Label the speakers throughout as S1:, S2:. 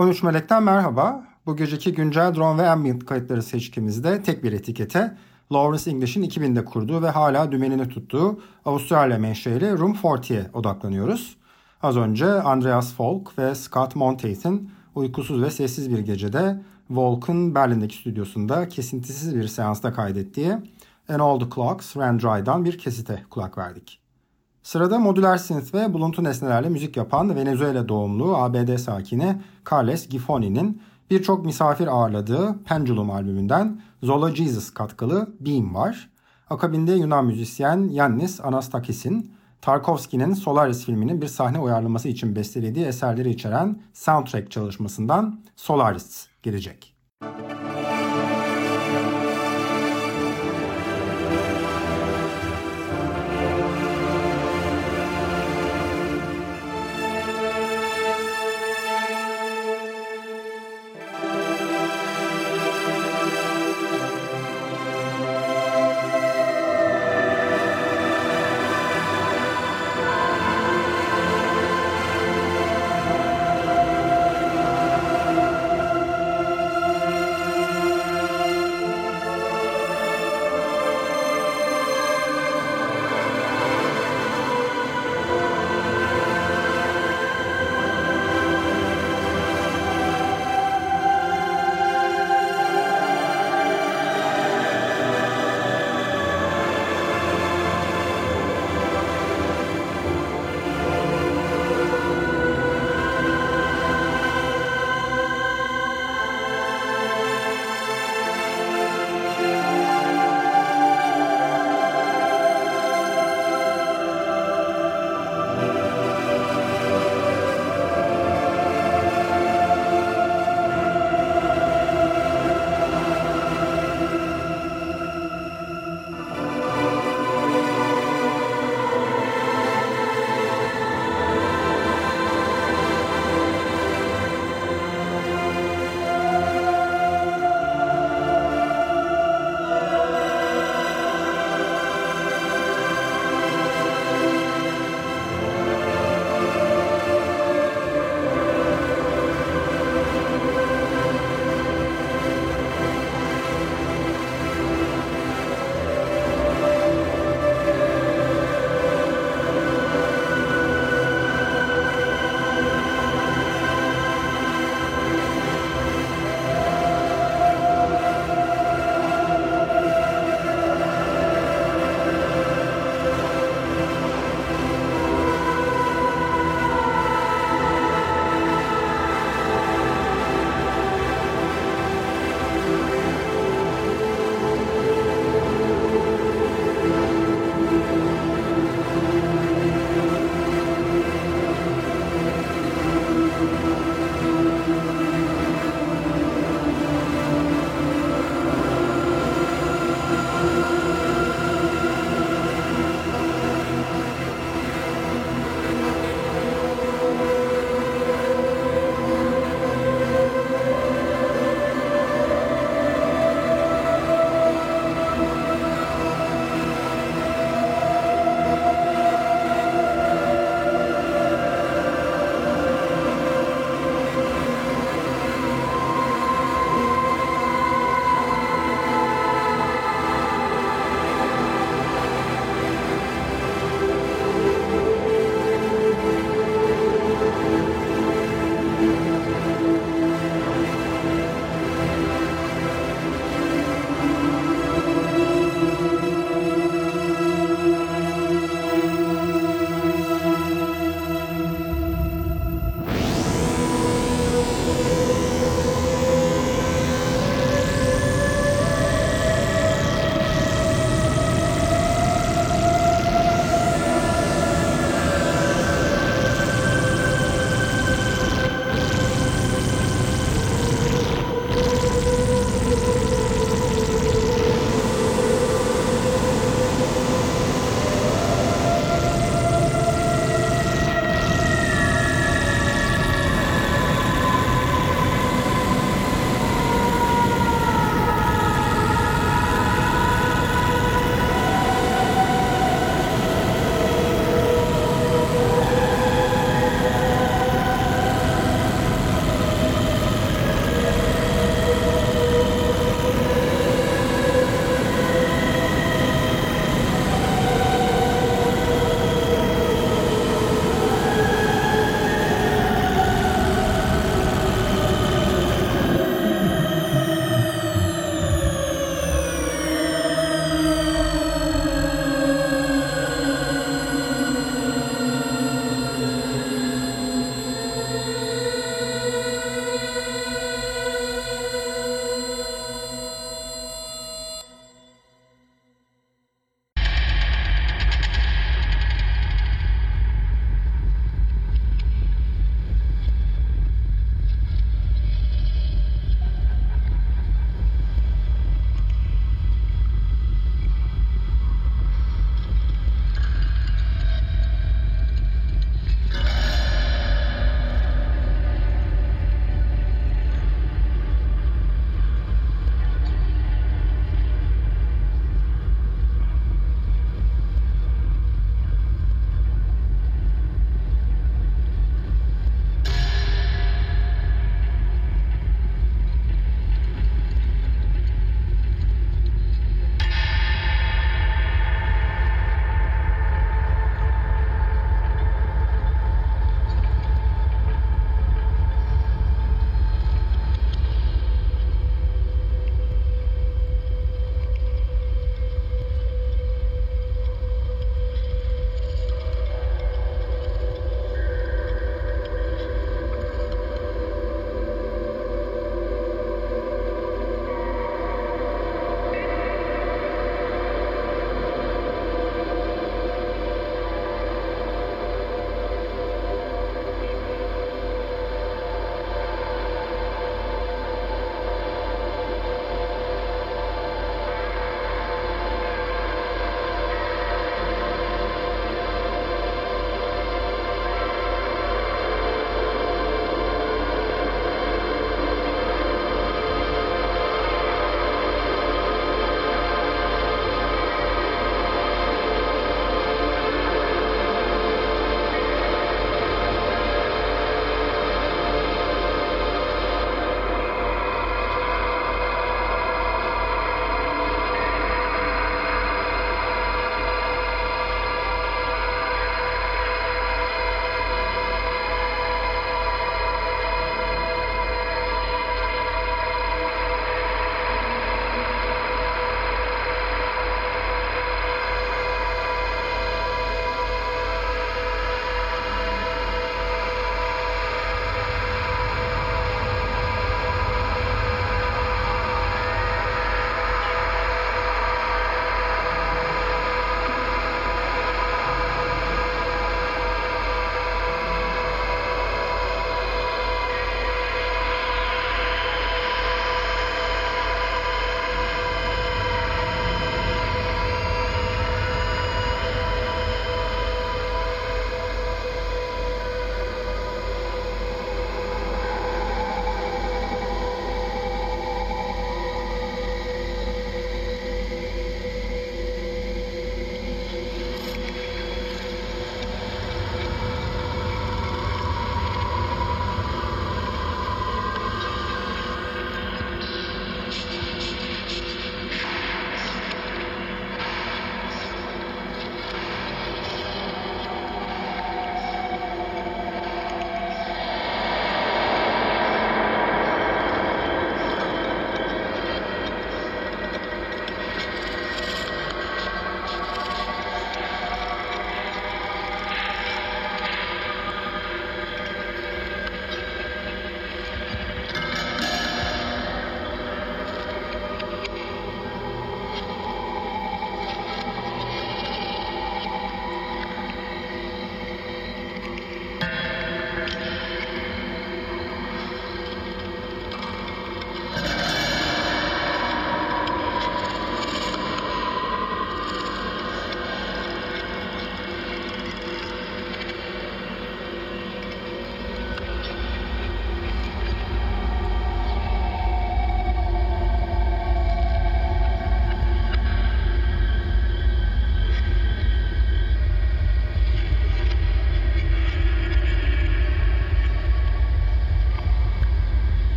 S1: 13 Melek'ten merhaba. Bu geceki güncel drone ve ambient kayıtları seçkimizde tek bir etikete Lawrence English'in 2000'de kurduğu ve hala dümenini tuttuğu Avustralya menşeli Room 40'ye odaklanıyoruz. Az önce Andreas Folk ve Scott Monteith'in uykusuz ve sessiz bir gecede Volk'un Berlin'deki stüdyosunda kesintisiz bir seansta kaydettiği And All The Clocks Ran Dry'dan bir kesite kulak verdik. Sırada modüler synth ve buluntu nesnelerle müzik yapan Venezuela doğumlu ABD sakini Carles Gifoni'nin birçok misafir ağırladığı Pendulum albümünden Zola Jesus katkılı Beam var. Akabinde Yunan müzisyen Yannis Anastakis'in Tarkovski'nin Solaris filminin bir sahne uyarlaması için bestelediği eserleri içeren soundtrack çalışmasından Solaris gelecek. Müzik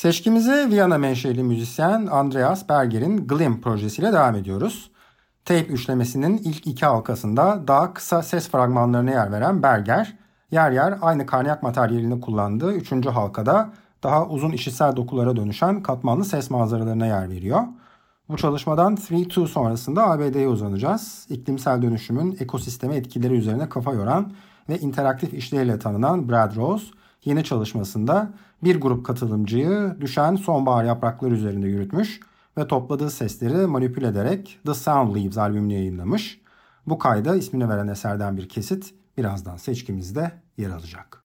S1: Seçkimize Viyana menşeli müzisyen Andreas Berger'in Glim projesiyle devam ediyoruz. Tape üçlemesinin ilk iki halkasında daha kısa ses fragmanlarına yer veren Berger, yer yer aynı karniyak materyalini kullandığı üçüncü halkada daha uzun işitsel dokulara dönüşen katmanlı ses manzaralarına yer veriyor. Bu çalışmadan 3-2 sonrasında ABD'ye uzanacağız. İklimsel dönüşümün ekosisteme etkileri üzerine kafa yoran ve interaktif işleriyle tanınan Brad Rose, yeni çalışmasında bir grup katılımcıyı düşen sonbahar yaprakları üzerinde yürütmüş ve topladığı sesleri manipüle ederek The Sound Leaves albümünü yayınlamış. Bu kayda ismini veren eserden bir kesit birazdan seçkimizde yer alacak.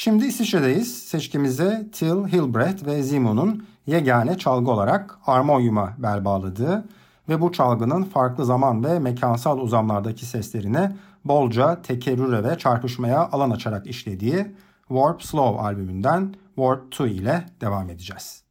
S1: Şimdi İsviçre'deyiz. Seçkimize Till Hilbrecht ve Zimon'un yegane çalgı olarak armonyuma bel bağladığı ve bu çalgının farklı zaman ve mekansal uzamlardaki seslerine bolca tekerrüre ve çarpışmaya alan açarak işlediği Warp Slow albümünden Warp 2 ile devam edeceğiz.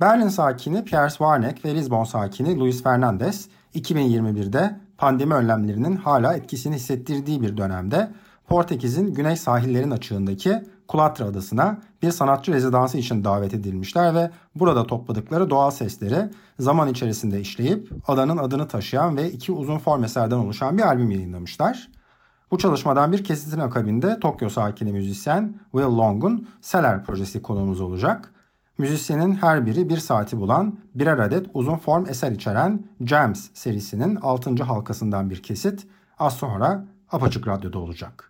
S1: Berlin sakini Piers Warneck ve Lisbon sakini Luis Fernandez 2021'de pandemi önlemlerinin hala etkisini hissettirdiği bir dönemde Portekiz'in güney sahillerin açığındaki Kulatra adasına bir sanatçı rezidansı için davet edilmişler ve burada topladıkları doğal sesleri zaman içerisinde işleyip adanın adını taşıyan ve iki uzun form eserden oluşan bir albüm yayınlamışlar. Bu çalışmadan bir kesitin akabinde Tokyo sakini müzisyen Will Long'un Seller projesi konuğumuz olacak. Müzisyenin her biri bir saati bulan birer adet uzun form eser içeren Jams serisinin 6. halkasından bir kesit az sonra Apaçık Radyo'da olacak.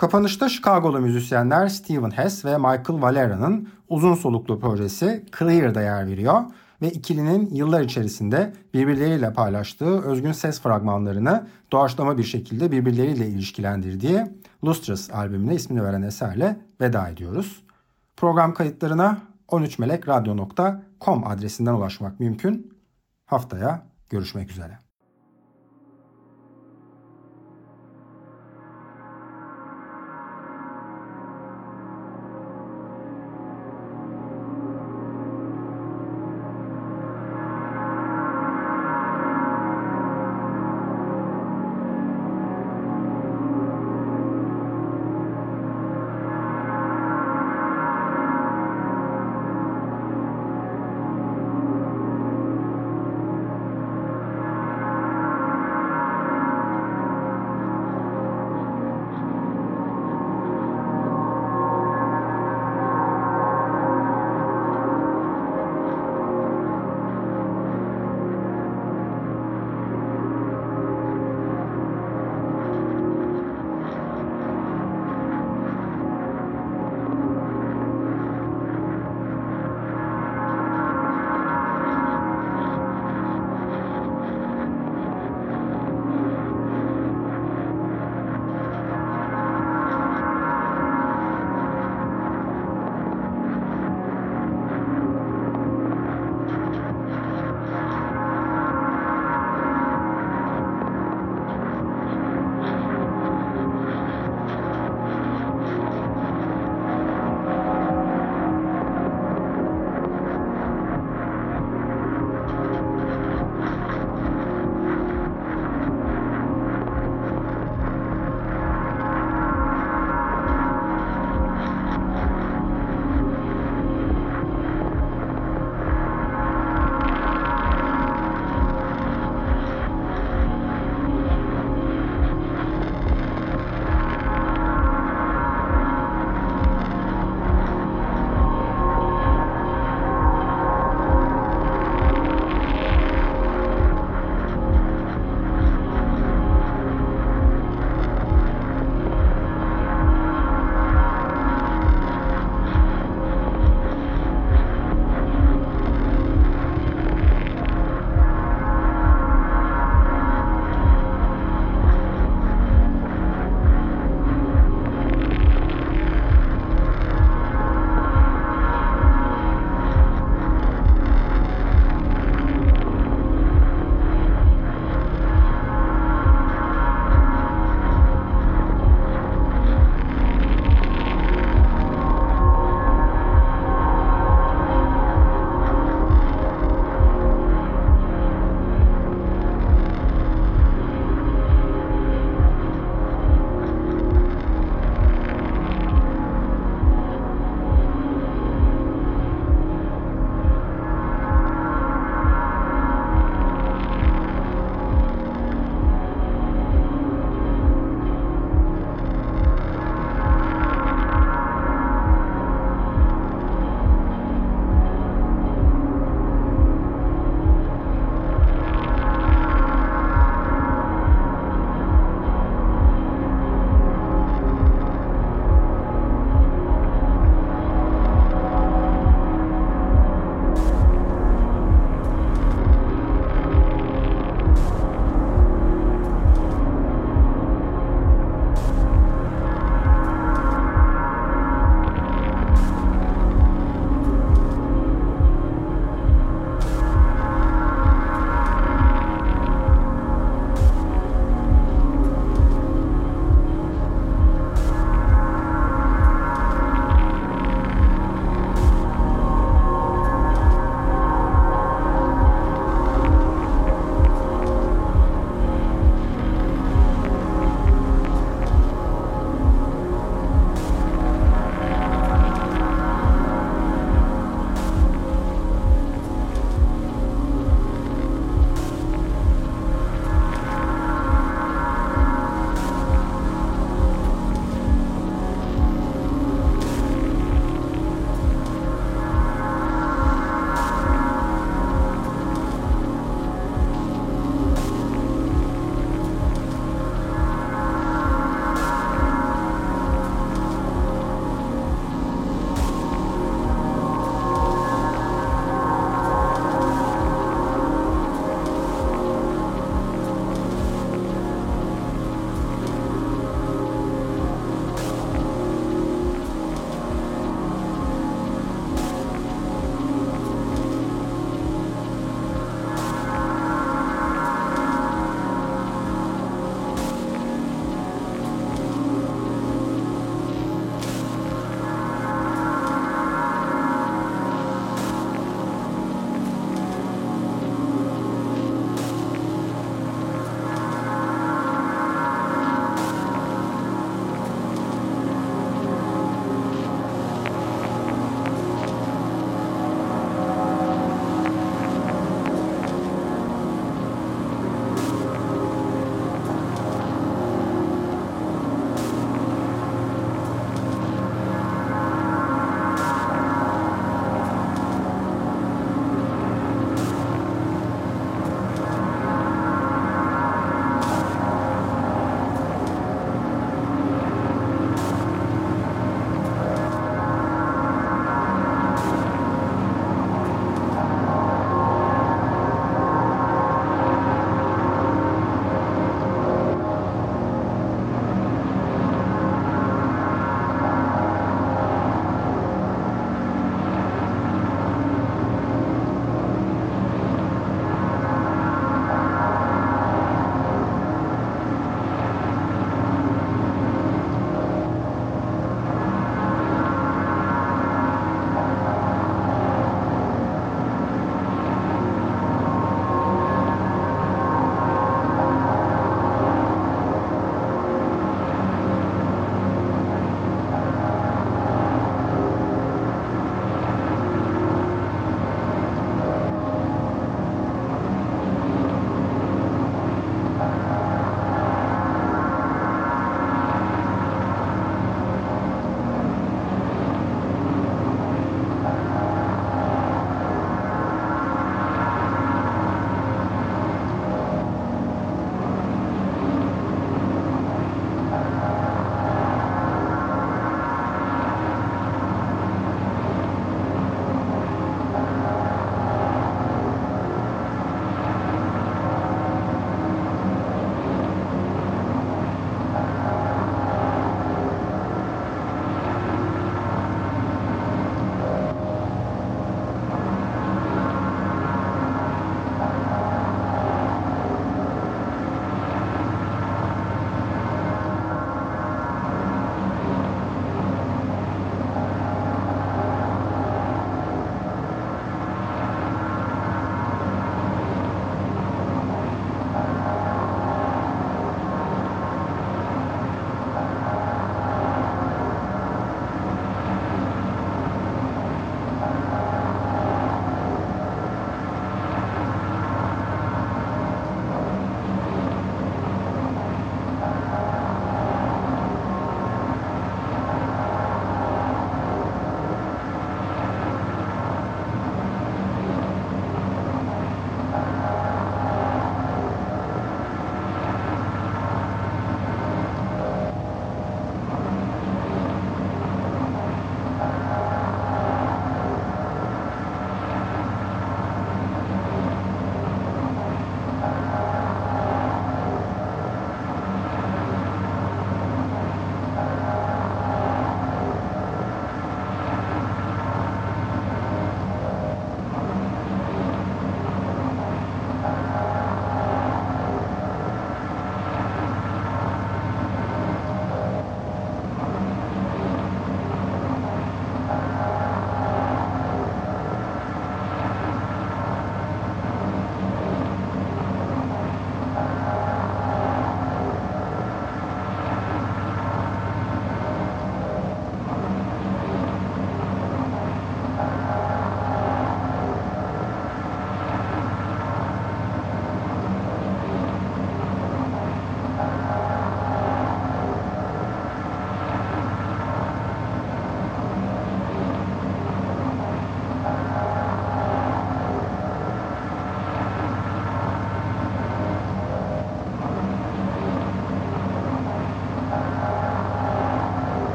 S1: Kapanışta Chicago'lu müzisyenler Steven Hess ve Michael Valera'nın uzun soluklu projesi Clear'da yer veriyor ve ikilinin yıllar içerisinde birbirleriyle paylaştığı özgün ses fragmanlarını doğaçlama bir şekilde birbirleriyle ilişkilendirdiği Lustrous albümüne ismini veren eserle veda ediyoruz. Program kayıtlarına 13melekradyo.com adresinden ulaşmak mümkün. Haftaya görüşmek üzere.